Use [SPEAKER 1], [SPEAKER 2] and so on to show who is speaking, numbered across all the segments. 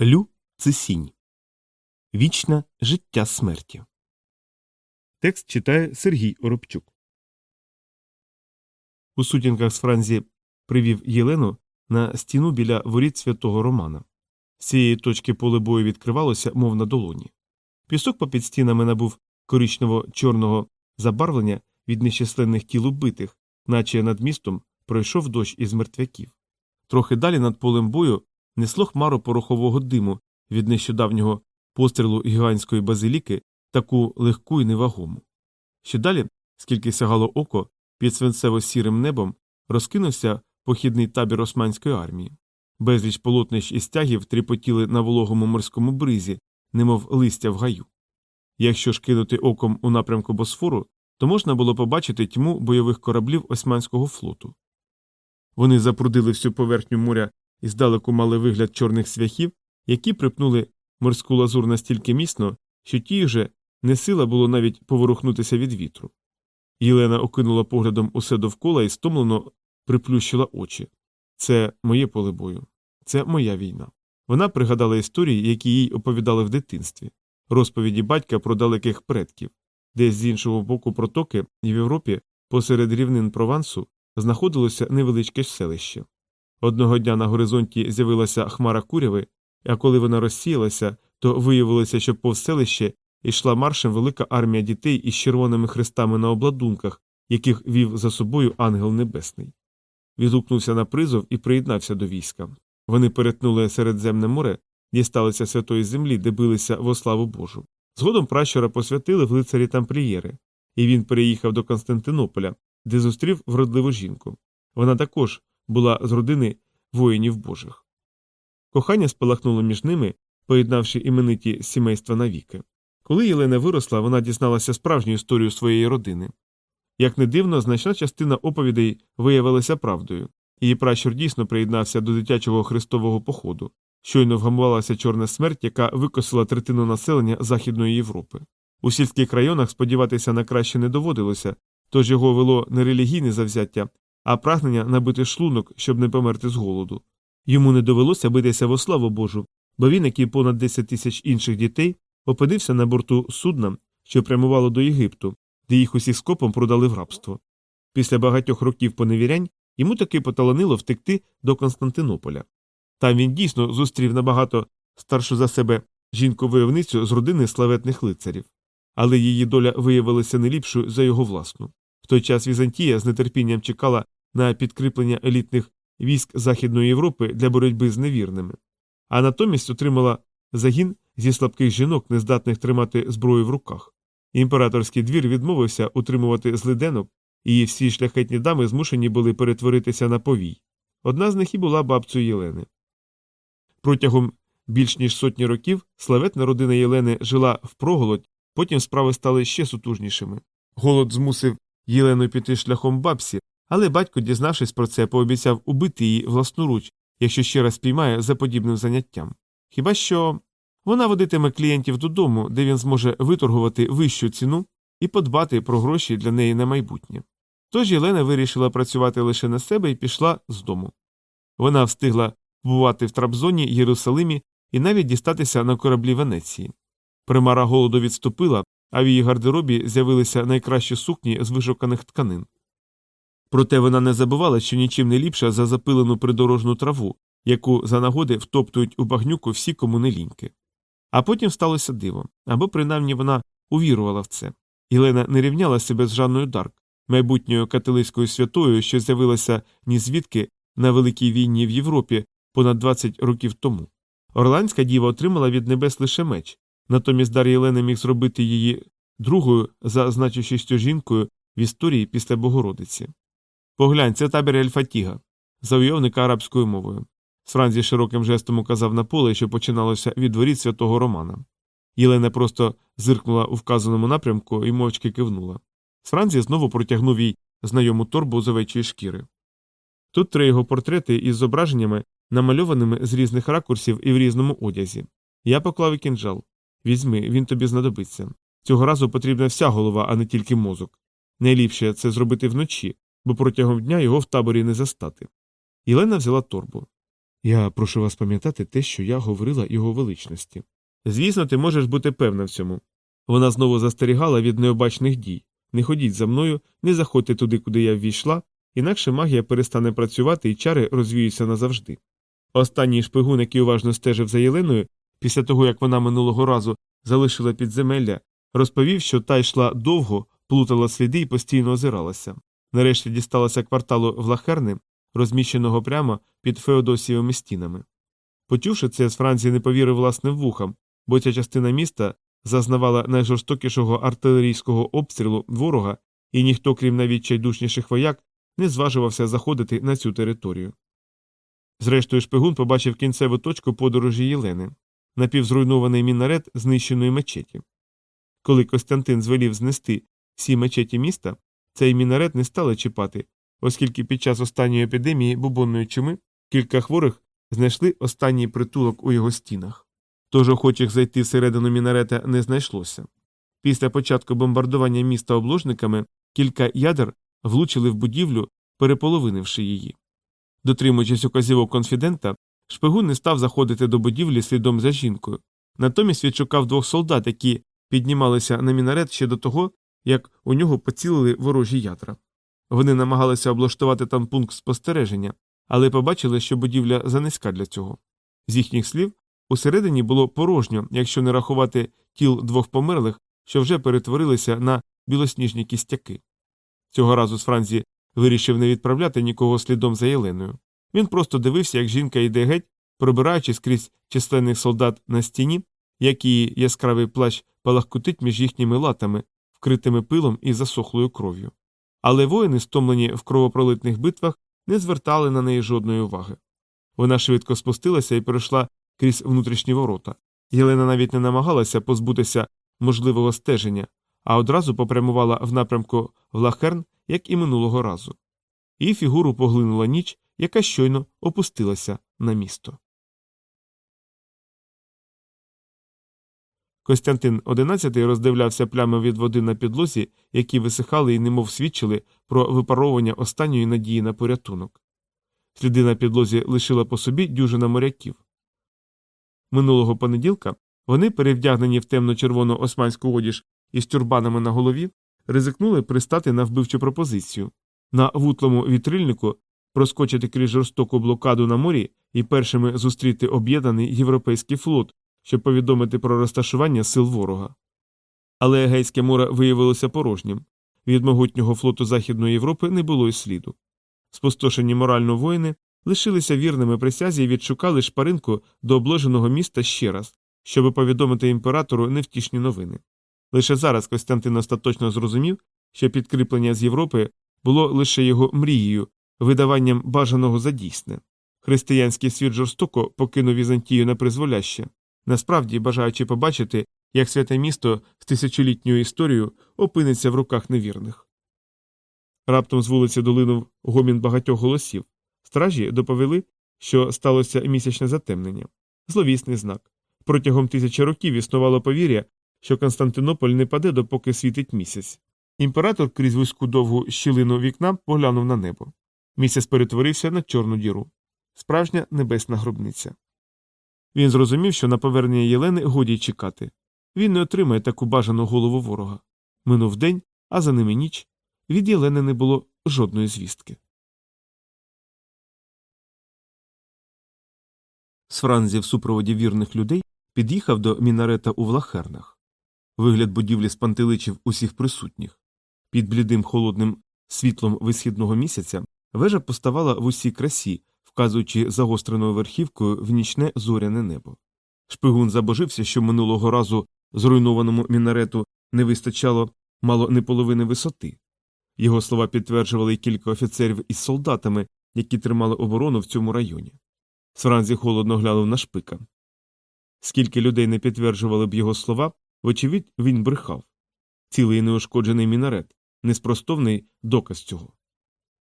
[SPEAKER 1] Лю це сінь. Вічне життя смерті. Текст читає Сергій Оробчук. У сутінках з Франзі привів Єлену на стіну біля воріт святого Романа. З цієї точки поле бою відкривалося, мов на долоні. Пісок попід стінами набув коричнево чорного забарвлення від нещасленних тіл убитих, наче над містом пройшов дощ із мертвяків. Трохи далі над полем бою несло хмару порохового диму від нещодавнього пострілу гігантської базиліки, таку легку і невагому. Ще далі, скільки сягало око, під свинцево сірим небом розкинувся похідний табір османської армії. Безліч полотнищ і стягів тріпотіли на вологому морському бризі, немов листя в гаю. Якщо ж кинути оком у напрямку Босфору, то можна було побачити тьму бойових кораблів османського флоту. Вони запрудили всю поверхню моря і здалеку мали вигляд чорних свяхів, які припнули морську лазур настільки міцно, що тій же не сила було навіть поворухнутися від вітру. Єлена окинула поглядом усе довкола і стомлено приплющила очі. Це моє поле бою, це моя війна. Вона пригадала історії, які їй оповідали в дитинстві, розповіді батька про далеких предків, десь з іншого боку протоки і в Європі, посеред рівнин Провансу, знаходилося невеличке селище. Одного дня на горизонті з'явилася хмара куряви, а коли вона розсіялася, то виявилося, що повз селище йшла маршем велика армія дітей із червоними хрестами на обладунках, яких вів за собою ангел небесний. Відгукнувся на призов і приєднався до війська. Вони перетнули Середземне море, дісталися святої землі, де билися во славу Божу. Згодом пращура посвятили в лицарі тамплієри, і він переїхав до Константинополя, де зустрів вродливу жінку. Вона також була з родини воїнів Божих. Кохання спалахнуло між ними, поєднавши імениті сімейства навіки. Коли Єлена виросла, вона дізналася справжню історію своєї родини. Як не дивно, значна частина оповідей виявилася правдою. Її пращур дійсно приєднався до дитячого хрестового походу. Щойно вгамувалася чорна смерть, яка викосила третину населення Західної Європи. У сільських районах сподіватися на краще не доводилося, тож його вело не релігійне завзяття, а прагнення набити шлунок, щоб не померти з голоду. Йому не довелося битися во славу Божу, бо він, як і понад 10 тисяч інших дітей, опинився на борту судна, що прямувало до Єгипту, де їх усіх скопом продали в рабство. Після багатьох років поневірянь йому таки поталанило втекти до Константинополя. Там він дійсно зустрів набагато старшу за себе жінку войовницю з родини славетних лицарів, але її доля виявилася не ліпшою за його власну. В той час Візантія з нетерпінням чекала на підкріплення елітних військ Західної Європи для боротьби з невірними, а натомість отримала загін зі слабких жінок, нездатних тримати зброю в руках. Імператорський двір відмовився утримувати злиденок, і всі шляхетні дами змушені були перетворитися на повій. Одна з них і була бабцею Єлени. Протягом більш ніж сотні років славетна родина Єлени жила в проголодь, потім справи стали ще сутужнішими. Голод змусив Єлену піти шляхом бабсі, але батько, дізнавшись про це, пообіцяв убити її власноруч, якщо ще раз піймає за подібним заняттям. Хіба що вона водитиме клієнтів додому, де він зможе виторгувати вищу ціну і подбати про гроші для неї на майбутнє. Тож Єлена вирішила працювати лише на себе і пішла з дому. Вона встигла побувати в Трабзоні, Єрусалимі і навіть дістатися на кораблі Венеції. Примара голоду відступила, а в її гардеробі з'явилися найкращі сукні з вишуканих тканин. Проте вона не забувала, що нічим не ліпша за запилену придорожну траву, яку за нагоди втоптують у багнюку всі кому ліньки. А потім сталося диво, або принаймні вона увірувала в це. Єлена не рівняла себе з Жанною Дарк, майбутньою католицькою святою, що з'явилася нізвідки на великій війні в Європі понад 20 років тому. Орлеанська діва отримала від небес лише меч, натомість дар Єлени міг зробити її другою за значущістю жінкою в історії після Богородиці. Поглянь, це табір Ель-Фатіха, завойовника арабською мовою. Сфранзі широким жестом указав на поле, що починалося від воріт святого Романа. Єлена просто зиркнула у вказаному напрямку і мовчки кивнула. Сфранзі знову протягнув їй знайому торбу з овечої шкіри. Тут три його портрети із зображеннями, намальованими з різних ракурсів і в різному одязі. Я поклав і кінжал. Візьми, він тобі знадобиться. Цього разу потрібна вся голова, а не тільки мозок. Найліпше це зробити вночі, бо протягом дня його в таборі не застати. Єлена взяла торбу. Я прошу вас пам'ятати те, що я говорила його величності. Звісно, ти можеш бути певна в цьому. Вона знову застерігала від необачних дій не ходіть за мною, не заходьте туди, куди я ввійшла, інакше магія перестане працювати і чари розвіються назавжди. Останній шпигун, який уважно стежив за Єленою, після того як вона минулого разу залишила підземелля, розповів, що та йшла довго, плутала сліди і постійно озиралася. Нарешті дісталася кварталу Влахерни, розміщеного прямо під Феодосієвими стінами. Почувши це, з Франції не повірив власним вухам, бо ця частина міста зазнавала найжорстокішого артилерійського обстрілу ворога, і ніхто, крім навіть чайдушніших вояк, не зважувався заходити на цю територію. Зрештою, шпигун побачив кінцеву точку подорожі Єлени напівзруйнований мінарет знищеної мечеті. Коли Костянтин звелів знести всі мечеті міста, цей мінарет не стали чіпати, оскільки під час останньої епідемії бубонної чуми кілька хворих знайшли останній притулок у його стінах. Тож охочих зайти всередину мінарета не знайшлося. Після початку бомбардування міста обложниками кілька ядер влучили в будівлю, переполовинивши її. Дотримуючись указівок конфідента, шпигун не став заходити до будівлі слідом за жінкою. Натомість відшукав двох солдат, які піднімалися на мінарет ще до того, як у нього поцілили ворожі ядра. Вони намагалися облаштувати там пункт спостереження, але побачили, що будівля занизька для цього. З їхніх слів, усередині було порожньо, якщо не рахувати тіл двох померлих, що вже перетворилися на білосніжні кістяки. Цього разу з Франзі вирішив не відправляти нікого слідом за Єленою. Він просто дивився, як жінка йде геть, пробираючись крізь численних солдат на стіні, як її яскравий плащ палахкутить між їхніми латами, вкритими пилом і засохлою кров'ю. Але воїни, стомлені в кровопролитних битвах, не звертали на неї жодної уваги. Вона швидко спустилася і перейшла крізь внутрішні ворота. Єлена навіть не намагалася позбутися можливого стеження, а одразу попрямувала в напрямку в Лахерн, як і минулого разу. Її фігуру поглинула ніч, яка щойно опустилася на місто. Костянтин XI роздивлявся плями від води на підлозі, які висихали і немов свідчили про випаровування останньої надії на порятунок. Сліди на підлозі лишила по собі дюжина моряків. Минулого понеділка вони, перевдягнені в темно-червону османську одіж із тюрбанами на голові, ризикнули пристати на вбивчу пропозицію на вутлому вітрильнику проскочити крізь жорстоку блокаду на морі і першими зустріти об'єднаний європейський флот, щоб повідомити про розташування сил ворога. Але Егейське море виявилося порожнім від могутнього флоту Західної Європи не було й сліду. Спустошені морально воїни лишилися вірними присязі і відшукали шпаринку до обложеного міста ще раз, щоб повідомити імператору невтішні новини. Лише зараз Костянтин остаточно зрозумів, що підкріплення з Європи було лише його мрією, видаванням бажаного за дійсне. Християнський світ жорстоко покинув Візантію на призволяще, насправді бажаючи побачити, як святе місто з тисячолітньою історією опиниться в руках невірних. Раптом з вулиці долинув гомін багатьох голосів. Стражі доповіли, що сталося місячне затемнення. Зловісний знак. Протягом тисячі років існувало повір'я, що Константинополь не паде, допоки світить місяць. Імператор крізь вузьку довгу щілину вікна поглянув на небо. Місяць перетворився на чорну діру. Справжня небесна гробниця. Він зрозумів, що на повернення Єлени годі чекати. Він не отримає таку бажану голову ворога. Минув день, а за ними ніч. Від Єлени не було жодної звістки. З Франзі в супроводі вірних людей під'їхав до мінарета у Влахернах. Вигляд будівлі спантеличив усіх присутніх. Під блідим холодним світлом висхідного місяця вежа поставала в усій красі, вказуючи загостреною верхівкою в нічне зоряне небо. Шпигун забожився, що минулого разу зруйнованому мінарету не вистачало мало не половини висоти. Його слова підтверджували кілька офіцерів із солдатами, які тримали оборону в цьому районі. Сранзі холодно глянув на шпика. Скільки людей не підтверджували б його слова, вочевидь, він брехав. Цілий неушкоджений мінарет, неспростовний доказ цього.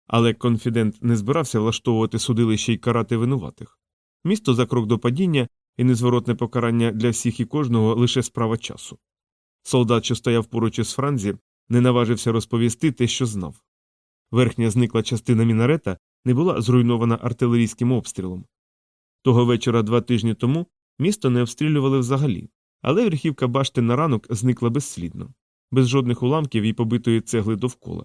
[SPEAKER 1] Але конфідент не збирався влаштовувати судилище й карати винуватих. Місто за крок до падіння і незворотне покарання для всіх і кожного лише справа часу. Солдат, що стояв поруч із Франзі, не наважився розповісти те, що знав. Верхня зникла частина мінарета не була зруйнована артилерійським обстрілом. Того вечора два тижні тому місто не обстрілювали взагалі, але верхівка башти на ранок зникла безслідно, без жодних уламків і побитої цегли довкола.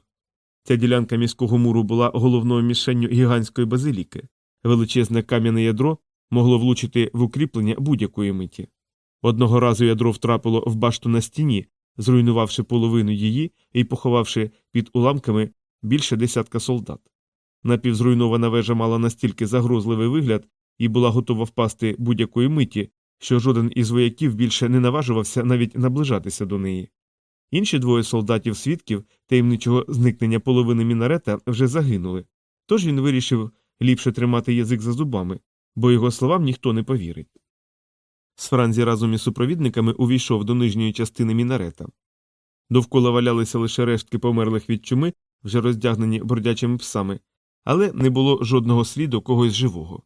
[SPEAKER 1] Ця ділянка міського муру була головною мішенню гігантської базиліки, величезне кам'яне ядро могло влучити в укріплення будь-якої миті. Одного разу ядро втрапило в башту на стіні, зруйнувавши половину її і поховавши під уламками більше десятка солдат. Напівзруйнована вежа мала настільки загрозливий вигляд і була готова впасти будь-якої миті, що жоден із вояків більше не наважувався навіть наближатися до неї. Інші двоє солдатів свідків таємничого зникнення половини мінарета вже загинули, тож він вирішив ліпше тримати язик за зубами, бо його словам ніхто не повірить. Сфранзі разом із супровідниками увійшов до нижньої частини мінарета. Довкола валялися лише рештки померлих від чуми, вже роздягнені бродячими псами, але не було жодного сліду когось живого.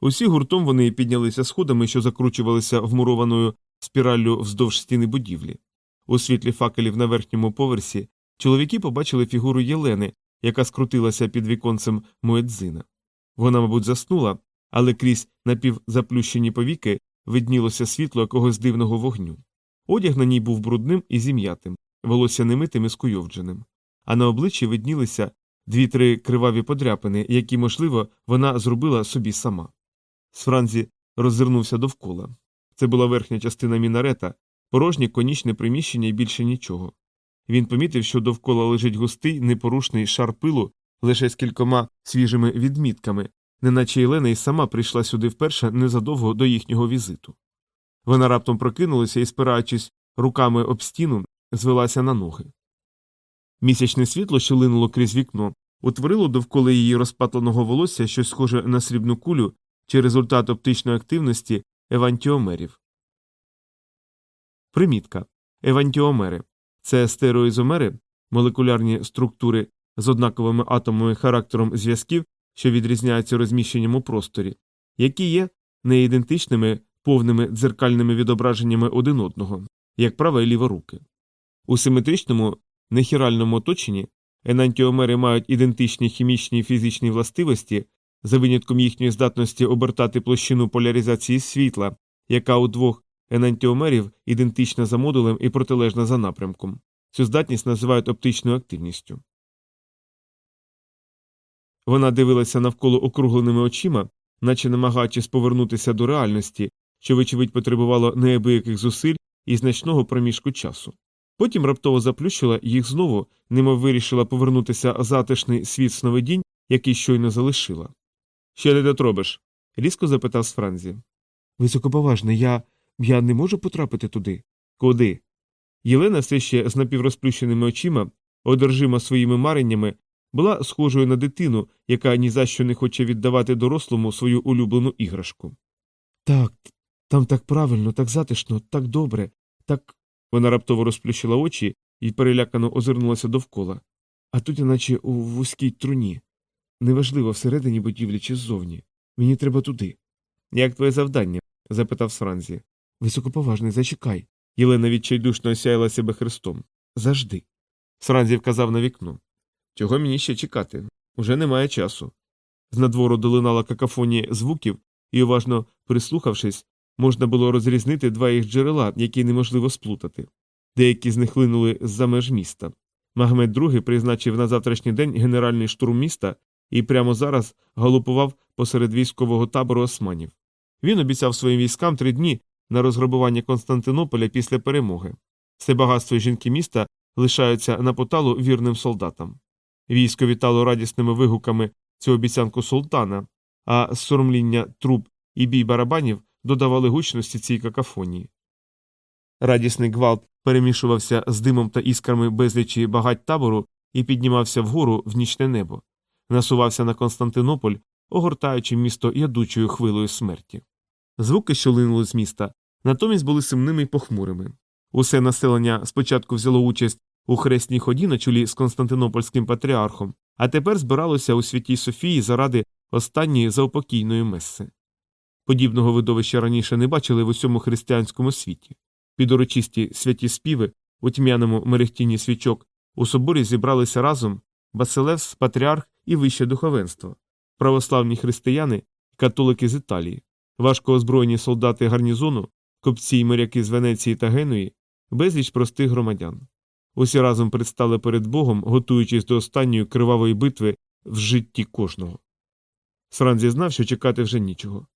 [SPEAKER 1] Усі гуртом вони піднялися сходами, що закручувалися вмурованою спіраллю вздовж стіни будівлі. У світлі факелів на верхньому поверсі чоловіки побачили фігуру Єлени, яка скрутилася під віконцем Муедзина. Вона, мабуть, заснула, але крізь напівзаплющені повіки виднілося світло якогось дивного вогню. Одяг на ній був брудним і зім'ятим, волосся немитим і скуйовдженим, а на обличчі виднілися дві-три криваві подряпини, які, можливо, вона зробила собі сама. Сфранзі роззирнувся довкола. Це була верхня частина мінарета, порожнє конічне приміщення і більше нічого. Він помітив, що довкола лежить густий, непорушний шар пилу лише з кількома свіжими відмітками, неначе Єлена й сама прийшла сюди вперше незадовго до їхнього візиту. Вона раптом прокинулася і, спираючись руками об стіну, звелася на ноги. Місячне світло, що линуло крізь вікно, утворило довкола її розпатленого волосся щось схоже на срібну кулю чи результат оптичної активності евантіомерів. Примітка. Евантіомери це стероізомери, молекулярні структури з однаковими атомами характером зв'язків, що відрізняються розміщенням у просторі, які є неідентичними повними дзеркальними відображеннями один одного, як права і ліва руки. У симетричному нехіральному оточенні енантіомери мають ідентичні хімічні і фізичні властивості, за винятком їхньої здатності обертати площину поляризації світла, яка у двох енантіомерів ідентична за модулем і протилежна за напрямком. Цю здатність називають оптичною активністю. Вона дивилася навколо округленими очима, наче намагаючись повернутися до реальності, що, вочевидь, потребувало неабияких зусиль і значного проміжку часу. Потім раптово заплющила їх знову, немов вирішила повернутися затишний світ сновидінь, який щойно залишила. Ще не дотробиш? різко запитав Сфранзі. Високоповажний, я. Я не можу потрапити туди. Куди? Єлена все ще з напіврозплющеними очима, одержима своїми мареннями, була схожою на дитину, яка ні за що не хоче віддавати дорослому свою улюблену іграшку. Так, там так правильно, так затишно, так добре, так. Вона раптово розплющила очі і перелякано озирнулася довкола. А тут, іначе у вузькій труні. Неважливо, всередині будівлі чи ззовні. Мені треба туди. Як твоє завдання? запитав Сранзі. Високоповажний, зачекай. Єлена відчайдушно осяяла себе хрестом. Завжди. Сранзі вказав на вікно. Чого мені ще чекати? Уже немає часу. З надвору долинала какафонія звуків, і, уважно прислухавшись, можна було розрізнити два їх джерела, які неможливо сплутати. Деякі з них линули з-за меж міста. Магмед II призначив на завтрашній день генеральний штурм міста і прямо зараз галопував посеред військового табору османів. Він обіцяв своїм військам три дні на розграбування Константинополя після перемоги. Все багатство жінки міста лишаються на поталу вірним солдатам. Військо вітало радісними вигуками цю обіцянку султана, а соромління труб і бій барабанів додавали гучності цій какафонії. Радісний гвалт перемішувався з димом та іскрами безлічі багать табору і піднімався вгору в нічне небо, насувався на Константинополь, огортаючи місто ядучою хвилою смерті. Звуки, що линули з міста, натомість були сумними й похмурими. Усе населення спочатку взяло участь у хресній ході на чолі з Константинопольським патріархом, а тепер збиралося у святій Софії заради останньої заупокійної меси. Подібного видовища раніше не бачили в усьому християнському світі. Під урочисті святі співи у тьмяному мерехтінні свічок у соборі зібралися разом Басилевс, патріарх і вище духовенство, православні християни католики з Італії. Важко озброєні солдати гарнізону, копці й моряки з Венеції та Генуї, безліч простих громадян. Усі разом предстали перед Богом, готуючись до останньої кривавої битви в житті кожного. Сранзі знав, що чекати вже нічого.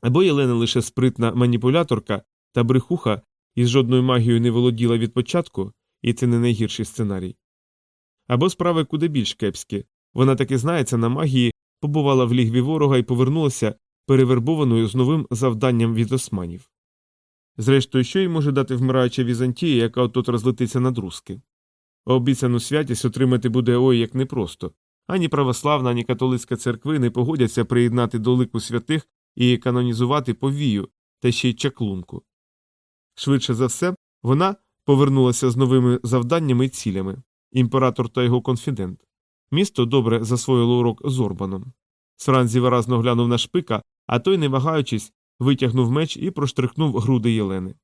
[SPEAKER 1] Або Єлена лише спритна маніпуляторка та брехуха і з жодною магією не володіла від початку, і це не найгірший сценарій. Або справи куди більш кепські вона таки знається на магії, побувала в лігві ворога і повернулася перевербованою з новим завданням від османів. Зрештою, що їй може дати вмираюча Візантія, яка отут розлетиться на друзки? Обіцяну святість отримати буде ой як непросто. Ані православна, ані католицька церкви не погодяться приєднати до лику святих і канонізувати повію та ще й чаклунку. Швидше за все, вона повернулася з новими завданнями і цілями імператор та його конфідент. Місто добре засвоїло урок з Орбаном. Сранзі виразно глянув на шпика, а той, не вагаючись, витягнув меч і проштрихнув груди Єлени.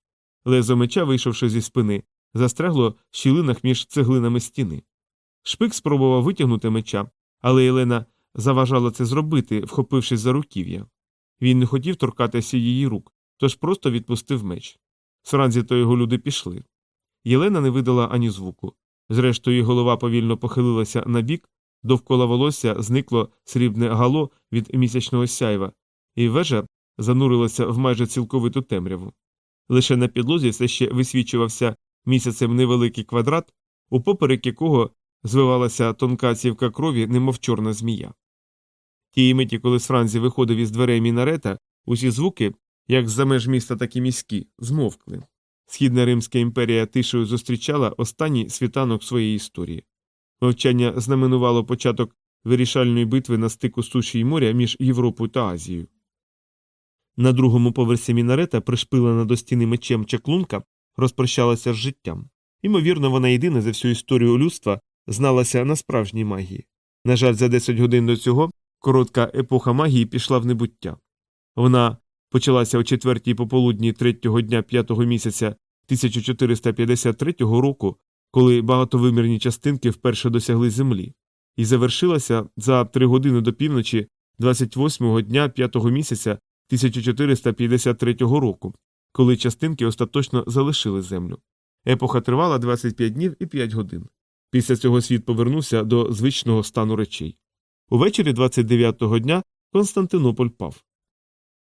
[SPEAKER 1] Лезо меча, вийшовши зі спини, застрягло в щілинах між цеглинами стіни. Шпик спробував витягнути меча, але Єлена заважала це зробити, вхопившись за руків'я. Він не хотів торкатися її рук, тож просто відпустив меч. Сранзі то його люди пішли. Єлена не видала ані звуку. Зрештою, голова повільно похилилася на бік, довкола волосся зникло срібне гало від місячного сяйва, і вежа занурилася в майже цілковиту темряву. Лише на підлозі все ще висвічувався місяцем невеликий квадрат, у поперек якого звивалася тонка цівка крові, немов чорна змія. Тієї миті, коли Сранзі виходив із дверей мінарета, усі звуки, як з-за меж міста, так і міські, змовкли. Східна Римська імперія тишею зустрічала останній світанок своєї історії. Мовчання знаменувало початок вирішальної битви на стику суші й моря між Європою та Азією. На другому поверсі мінарета, пришпилена до стіни мечем чаклунка, розпрощалася з життям. Ймовірно, вона єдина за всю історію людства зналася на справжній магії. На жаль, за 10 годин до цього коротка епоха магії пішла в небуття. Вона почалася о четвертій пополудні третього дня п'ятого місяця 1453 року, коли багатовимірні частинки вперше досягли землі, і завершилася за три години до півночі 28-го дня п'ятого місяця 1453 року, коли частинки остаточно залишили землю. Епоха тривала 25 днів і 5 годин. Після цього світ повернувся до звичного стану речей. Увечері 29-го дня Константинополь пав.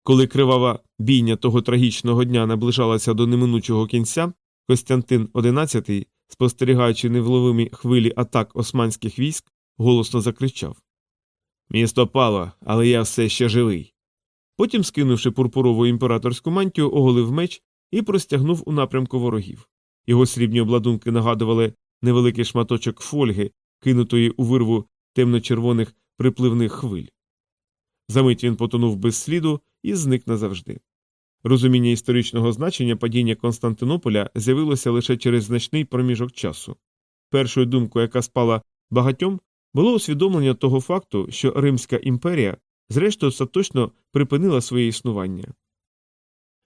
[SPEAKER 1] Коли кривава бійня того трагічного дня наближалася до неминучого кінця, Костянтин XI, спостерігаючи невловимі хвилі атак османських військ, голосно закричав Місто пало, але я все ще живий. Потім, скинувши пурпурову імператорську мантію, оголив меч і простягнув у напрямку ворогів. Його срібні обладунки нагадували невеликий шматочок фольги, кинутої у вирву темно-червоних припливних хвиль. Замить він потонув без сліду і зник назавжди. Розуміння історичного значення падіння Константинополя з'явилося лише через значний проміжок часу. Першою думкою, яка спала багатьом, було усвідомлення того факту, що Римська імперія, зрештою, остаточно припинила своє існування.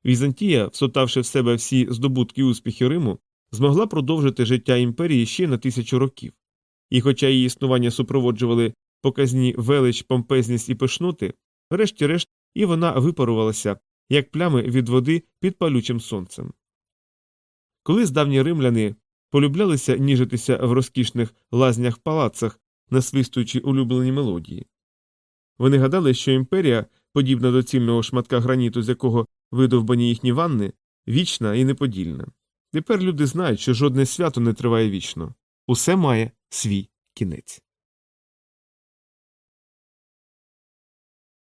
[SPEAKER 1] Візантія, всотавши в себе всі здобутки і успіхи Риму, змогла продовжити життя імперії ще на тисячу років. І, хоча її існування супроводжували показні велич, помпезність і пишноти, врешті-решт і вона випарувалася, як плями від води під палючим сонцем. Колись давні римляни полюблялися ніжитися в розкішних лазнях палацах, насвистуючи улюблені мелодії. Вони гадали, що імперія, подібна до цільного шматка граніту, з якого видовбані їхні ванни, вічна і неподільна. Тепер люди знають, що жодне свято не триває вічно усе має свій кінець.